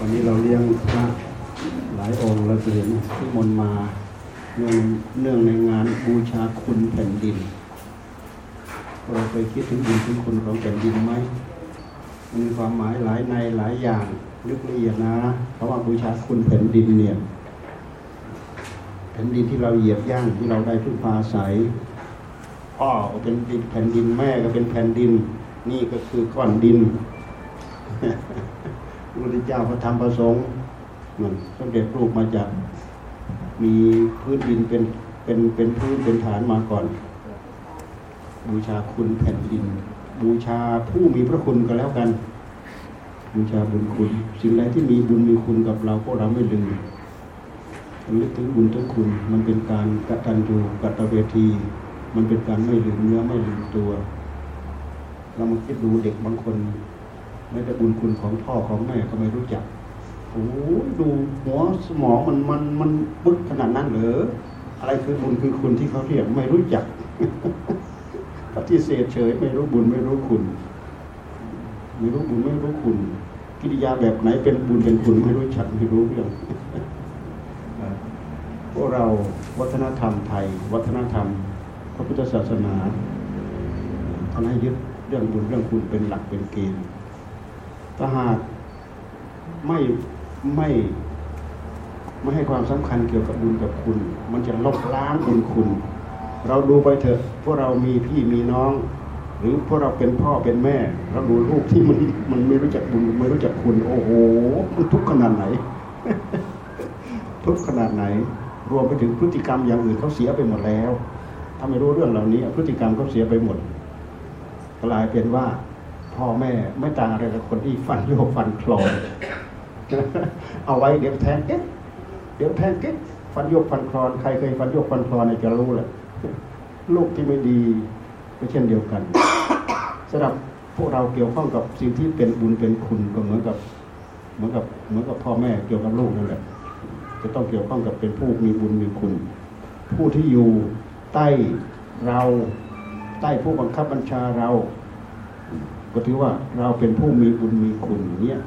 วันนี้เราเลี้ยงพระหลายองค์เราเห็นที่มนมาเนื่องเนื่องในงานบูชาคุณแผ่นดิน เราเคยคิดถึงบุญถึงคุณของแผ่นดินไหมมันมีความหมายหลายในหลายอย่างลึกละเอียดนะเพราะว่าบูชาคุณแผ่นดินเนี่ยแผ่นดินที่เราเหยียบย่างที่เราได้พึ่งพาอาศัยพ่อก็เป็นดินแผ่นดินแม่ก็เป็นแผ่นดิน นี่ก็คือก้อนดิน พระพุทธเจ้าพระธรรมพระสงฆ์มันสมเด็จรูปมาจากมีพื้นดินเป็นเป็นเป็นพื้นเป็นฐานมาก่อน บูชาคุณแผ่นดิน บูชาผู้มีพระคุณก็แล้วกัน บูชาบุญคุณ สิ่งใดที่มีบุญมีคุณกับเราพวกเราไม่ลืมนึกถึงบุญถึงคุณ มันเป็นการกตัญญูกตเวที มันเป็นการไม่ลืมเนื้อไม่ลืมตัว เรามาคิดดูเด็กบางคน ไม่ได้บุญคุณของพ่อของแม่ก็ไม่รู้จักโอ้ดูหัวสมองมันมันมันปึกขนาดนั้นเหรออะไรคือบุญคือคุณที่เขาเรียกไม่รู้จักปฏิเสธเฉยไม่รู้บุญไม่รู้คุณ ไม่รู้บุญไม่รู้คุณ กิริยาแบบไหนเป็นบุญเป็นคุณไม่รู้จักไม่รู้เรื่องพวกเราวัฒนธรรมไทย วัฒนธรรม พระพุทธศาสนาท่านให้ยึดเรื่องบุญเรื่องคุณเป็นหลักเป็นเกณฑ์ ถ้าหากไม่ไม่ไม่ให้ความสำคัญเกี่ยวกับบุญกับคุณ มันจะลบล้างบุญคุณ เราดูไปเถอะพวกเรามีพี่มีน้อง หรือพวกเราเป็นพ่อเป็นแม่ เราดูลูกที่มันมันไม่รู้จักบุญไม่รู้จักคุณ โอ้โหมันทุกข์ขนาดไหน ทุกข์ขนาดไหน รวมไปถึงพฤติกรรมอย่างอื่นเขาเสียไปหมดแล้ว ถ้าไม่รู้เรื่องเหล่านี้ พฤติกรรมเขาเสียไปหมดกลายเป็นว่า พ่อแม่ ไม่ต่างอะไรกับคนที่ฟันโยกฟันคลอนเอาไว้เดี๋ยวแทงเก๊กเดี๋ยวแทงเก๊กฟันโยกฟันคลอนใครเคยฟันโยกฟันคลอนเนี่ยจะรู้แหละลูกที่ไม่ดีก็เช่นเดียวกันสำหรับพวกเราเกี่ยวข้องกับสิ่งที่เป็นบุญเป็นคุณก็เหมือนกับ เหมือนกับเหมือนกับพ่อแม่เกี่ยวกับลูกนั่นแหละจะต้องเกี่ยวข้องกับเป็นผู้มีบุญมีคุณ ผู้ที่อยู่ใต้เรา ใต้ผู้บังคับบัญชาเรา ก็ถือว่าเราเป็นผู้มีบุญมีคุณเนี่ย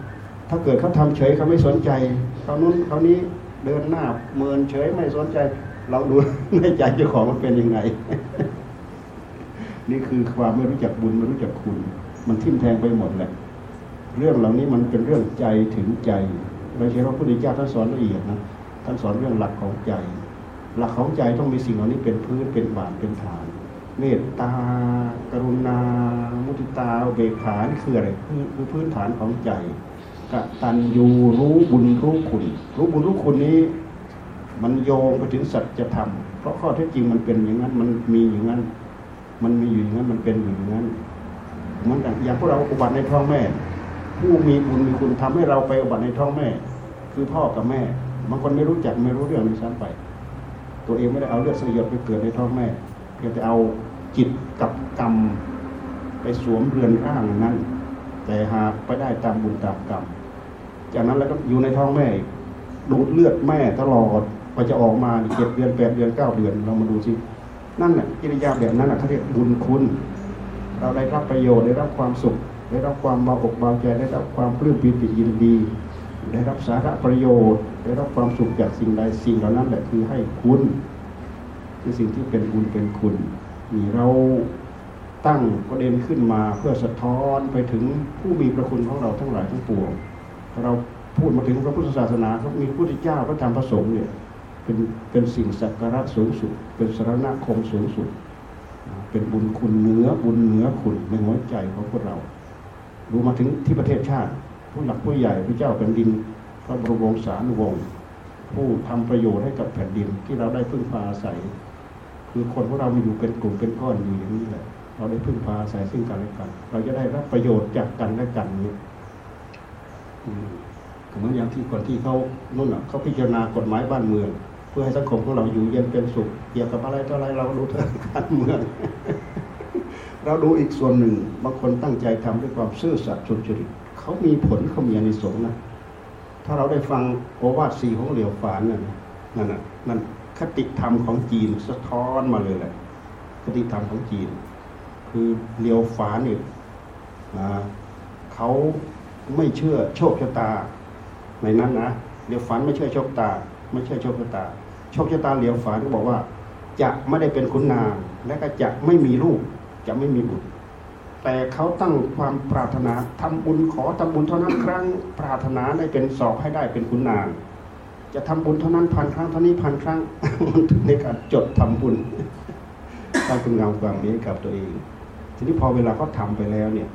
ถ้าเกิดเขาทำเฉยเขาไม่สนใจเขานู้นเขานี้เดินหน้าเมินเฉยไม่สนใจ เราดูในใจเจ้าของมันเป็นยังไง นี่คือความไม่รู้จักบุญไม่รู้จักคุณ มันทิ่มแทงไปหมดแหละ เรื่องเหล่านี้มันเป็นเรื่องใจถึงใจไม่ใช่ว่าพระพุทธเจ้าท่านสอนละเอียดนะท่านสอนเรื่องหลักของใจ หลักของใจต้องมีสิ่งเหล่านี้เป็นพื้นเป็นบาทเป็นฐาน เมตตา กรุณา มุทิตาเบกขานคืออะไรคือพื้นฐานของใจกตัญญูรู้บุญรู้คุณ รู้บุญรู้คุณนี้ มันโยงไปถึงสัจธรรมเพราะข้อเท็จจริงมันเป็นอย่างนั้น มันมีอย่างนั้น มันมีอยู่อย่างนั้นมันเป็นอยู่อย่างนั้นเหมือนกันอย่างพวกเราอุบัติในท้องแม่ ผู้มีบุญมีคุณทำให้เราไปอุบัติในท้องแม่ คือพ่อกับแม่บางคนไม่รู้จักไม่รู้เรื่องในซ้ำไป ตัวเองไม่ได้เอาเลือดสยดไปเกิดในท้องแม่ เพียงแต่เอาจิตกับกรรม ไปสวมเรือนร่างนั้น แต่หากไปได้ตามบุญตามกรรม จากนั้นแล้วก็อยู่ในท้องแม่ดูดเลือดแม่ตลอดไปจะออกมาเจ็ดเดือนแปดเดือนเก้าเดือนเรามาดูสินั่นแหละกิริยาแบบนั้นเขาเรียกบุญคุณ เราได้รับประโยชน์ได้รับความสุข ได้รับความเบาอกเบาใจได้รับความปลื้มปิติยินดี ได้รับสาระประโยชน์ ได้รับความสุขจากสิ่งใดสิ่งเหล่านั้นแหละคือให้คุณ คือสิ่งที่เป็นบุญเป็นคุณนี่เราตั้งประเด็นขึ้นมาเพื่อสะท้อนไปถึงผู้มีพระคุณของเราทั้งหลายทั้งปวงเราพูดมาถึงพระพุทธศาสนาเขามีพระพุทธเจ้าพระธรรมพระสงฆ์เนี่ยเป็นเป็นสิ่งสักการะสูงสุด เป็นสารณคมสูงสุด เป็นบุญคุณเนื้อบุญเนื้อคุณในหัวใจของพวกเราดูมาถึงที่ประเทศชาติ ผู้หลักผู้ใหญ่พระเจ้าแผ่นดิน พระบรมวงศานุวงศ์ผู้ทำประโยชน์ให้กับแผ่นดินที่เราได้พึ่งพาอาศัย คือคนพวกเรามาอยู่เป็นกลุ่มเป็นก้อนอยู่อย่างนี้แหละเราได้พึ่งพาอาศัยซึ่งกันและกัน เราจะได้รับประโยชน์จากกันและกันนี้เหมือนอย่างที่คนที่เขานุ่นอะเขาพิจารณากฎหมายบ้านเมือง เพื่อให้สังคมของเราอยู่เย็นเป็นสุขเกี่ยวกับอะไรต่ออะไรเราดูเรื่องการเมืองเราดูอีกส่วนหนึ่งบางคนตั้งใจทำด้วยความซื่อสัตย์สุจริตเขามีผลเขามีอานิสงส์นะถ้าเราได้ฟังโอวาทสีของเหลียวฝานนั่น นั่นน่ะนั่นคติธรรมของจีนสะท้อนมาเลยแหละคติธรรมของจีน คือเลียวฝานเนี่ยเขาไม่เชื่อโชคชะตา ในนั้นนะเลียวฝันไม่ใช่โชคตา ไม่ใช่โชคชะตา โชคชะตาเลียวฝันก็บอกว่า จะไม่ได้เป็นคุณนางและก็จะไม่มีลูก จะไม่มีบุตร แต่เขาตั้งความปรารถนาทำบุญขอทำบุญเท่านั้นครั้ง ปรารถนาได้เป็นสอบให้ได้เป็นคุณนาง จะทำบุญเท่านั้นพันครั้งเท่านี้พันครั้งมันถึงในการจดทำบุญตั้างคุณงามความนี้กับตัวเอง ทีนี้พอเวลาเขาทาไปแล้วเนี่ย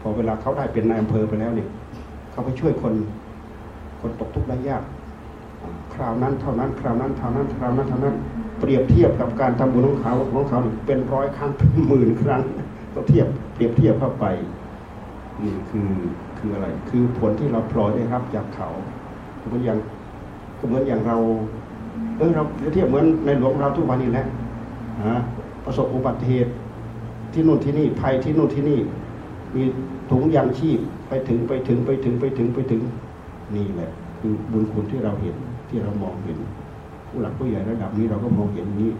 พอเวลาเขาได้เป็นนายอำเภอไปแล้วเนี่ยเขาไปช่วยคนคนตกทุกข์ได้ยาก คราวนั้นเท่านั้น คราวนั้นเท่านั้นคราวนั้นเท่านั้น เปรียบเทียบกับการทำบุญของเขาของเขาเป็นร้อยครั้งเป็นหมื่นครั้งก็เทียบเปรียบเทียบเข้าไปนี่คือคืออะไร คือผลที่เราพลอยได้รับจากเขาเหมือนอย่า งเหมือนอย่างเราเออเราเทียบเหมือนในหลวงเราทุกวันนี้แหละนะประสบอุบัติเหตุที่นู่นที่นี่ภัยที่นู่นที่นี่ มีถุงยางชีพไปถึงไปถึงไปถึงไปถึงไปถึงนี่แหละ คือบุญคุณที่เราเห็นที่เรามองเห็น ผู้หลักผู้ใหญ่ระดับนี้เราก็มองเห็นนี้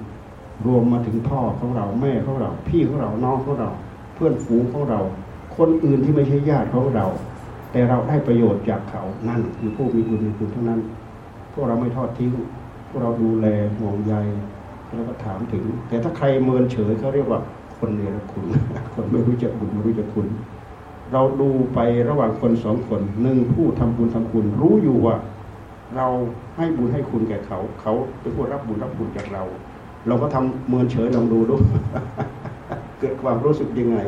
รวมมาถึงพ่อของเราแม่ของเรา พี่ของเราน้องของเรา เพื่อนฝูงของเรา คนอื่นที่ไม่ใช่ญาติของเรา แต่เราได้ประโยชน์จากเขานั่นคือผู้มีบุญมีคุณเท่านั้น วกเราไม่ทอดทิ้ง พวกเราดูแลห่วงใยแล้วก็ถามถึง แต่ถ้าใครเมินเฉยเขาเรียกว่าคนเนรคุณ คนไม่รู้จักบุญไม่รู้จักคุณ เราดูไประหว่างคนสองคนหนึ่งผู้ทำบุญทำคุณ รู้อยู่ว่า เราให้บุญให้คุณแก่เขา เขาเป็นผู้รับบุญรับบุญจากเรา เราก็ทำเมินเฉยลองดูดูเกิดความรู้สึกยังไง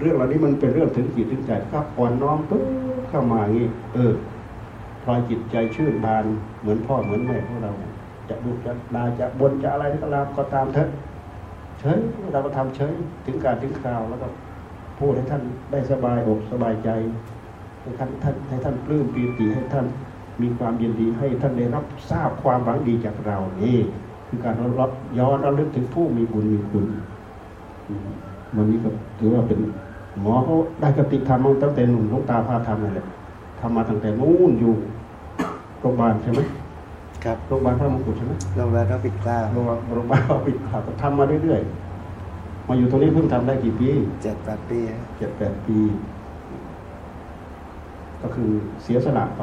เรื่องเหล่านี้มันเป็นเรื่องถึงจิตถึงใจครับอ่อนน้อมปุ๊บเข้ามาอย่างนี้ เออ พลอยจิตใจชื่นบานเหมือนพ่อเหมือนแม่ของเรา จะดุจะดาจะบนจะอะไรก็ตามก็ตามเถอะเฉยเราก็ทำเฉยถึงการถึงคราวแล้วก็พูดให้ท่านได้สบายอกสบายใจให้ท่านท่านให้ท่านปลื้มปีติให้ท่านมีความยินดีให้ท่านได้รับทราบความหวังดีจากเรานี่คือการรับย้อนระลึกถึงผู้มีบุญมีคุณวันนี้ก็ถือว่าเป็นหมอเขาได้กติธรรมตั้งแต่หนุ่มลูกตาพาทำนั่นแหละทำมาตั้งแต่นู้นอยู่ โรงพยาบาลใช่ไหมครับโรงพยาบาลพระมงกุฎใช่ไหมโรงพยาบาลพระปิดเกล้าโรงพยาบาลโรงพยาบาลพระปิดข่าวก็ทำมาเรื่อยๆมาอยู่ตรงนี้เพิ่งทำได้กี่ปีเจ็ดแปดปีครับเจ็ดแปดปี ก็คือเสียสละไป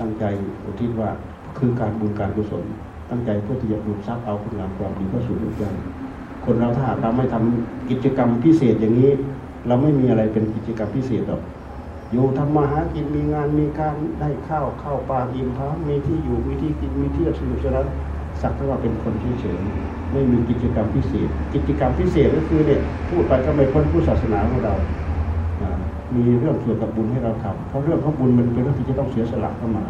ตั้งใจอุทิศว่าคือการบุญการกุศล ตั้งใจเพื่อที่จะดูทรัพย์เอาคุณงามความดีเข้าสู่หัวใจคนเราถ้าหากเราไม่ทำกิจกรรมพิเศษอย่างนี้ เราไม่มีอะไรเป็นกิจกรรมพิเศษหรอก อยู่ทำมาหากินมีงานมีการได้ข้าวเข้าปลาอิ่มท้องมีที่อยู่มีที่กินมีที่สนุกสนานสักแต่ว่าเป็นคนเฉยๆไม่มีกิจกรรมพิเศษ กิจกรรมพิเศษก็คือเนี่ยพูดไปก็ไม่พ้นผู้ศาสนาของเรา มีเรื่องเกี่ยวกับบุญให้เราทำเพราะเรื่องของบุญมันเป็นเรื่องที่จะต้องเสียสละเข้ามา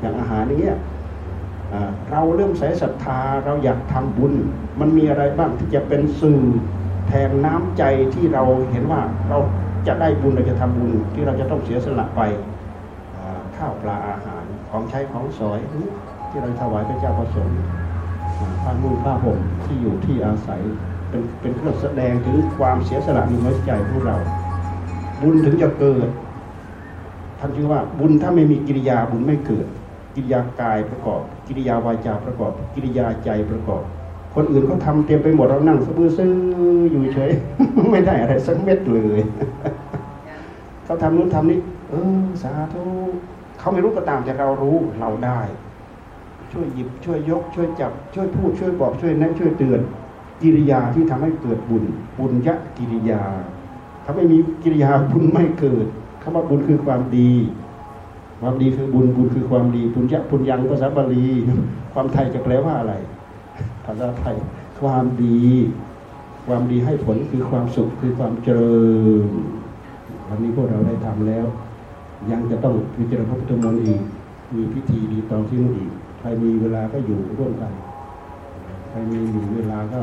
อย่างอาหารอย่างเงี้ยเราเริ่มใส่ศรัทธาเราอยากทำบุญ มันมีอะไรบ้างที่จะเป็นสื่อแทนน้ำใจที่เราเห็นว่าเรา จะได้บุญเราจะทำบุญที่เราจะต้องเสียสละไปข้าวปลาอาหารของใช้ของสอยที่เราถวายพระเจ้าประสงค์ผ้านุ่งผ้าห่มที่อยู่ที่อาศัยเป็นเป็นเครื่องแสดงถึงความเสียสละในหัวใจของเรา บุญถึงจะเกิดท่านชื่อว่าบุญถ้าไม่มีกิริยาบุญไม่เกิด กิริยากายประกอบ กิริยาวาจาประกอบ กิริยาใจประกอบ คนอื่นเขาทำเตรียมไปหมดเรานั่งซื่อซื่ออยู่เฉยไม่ได้อะไรสักเม็ดเลย เขาทำนู้นทำนี้ เออ สาธุเขาไม่รู้ก็ตามแต่เรารู้เราได้ ช่วยหยิบช่วยยก ช่วยจับ ช่วยพูดช่วยบอกช่วยแนะช่วยเตือนกิริยาที่ทำให้เกิดบุญ บุญยะกิริยา ถ้าไม่มีกิริยาบุญไม่เกิดคำว่าบุญคือความดี ความดีคือบุญบุญคือความดีบุญยะบุญยังภาษาบาลีความไทยจะแปลว่าอะไรภาษาไทยความดี ความดีให้ผลคือความสุขคือความเจริญ วันนี้พวกเราได้ทำแล้ว ยังจะต้องพิจารณาพระพุทธมนต์อีก มีพิธีดีตองที่นู่นอีกใครมีเวลาก็อยู่ร่วมกันใครมีมีเวลาก็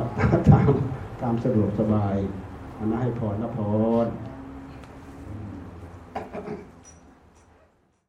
ตามตามสะดวกสบายอันนั้นให้พรละพร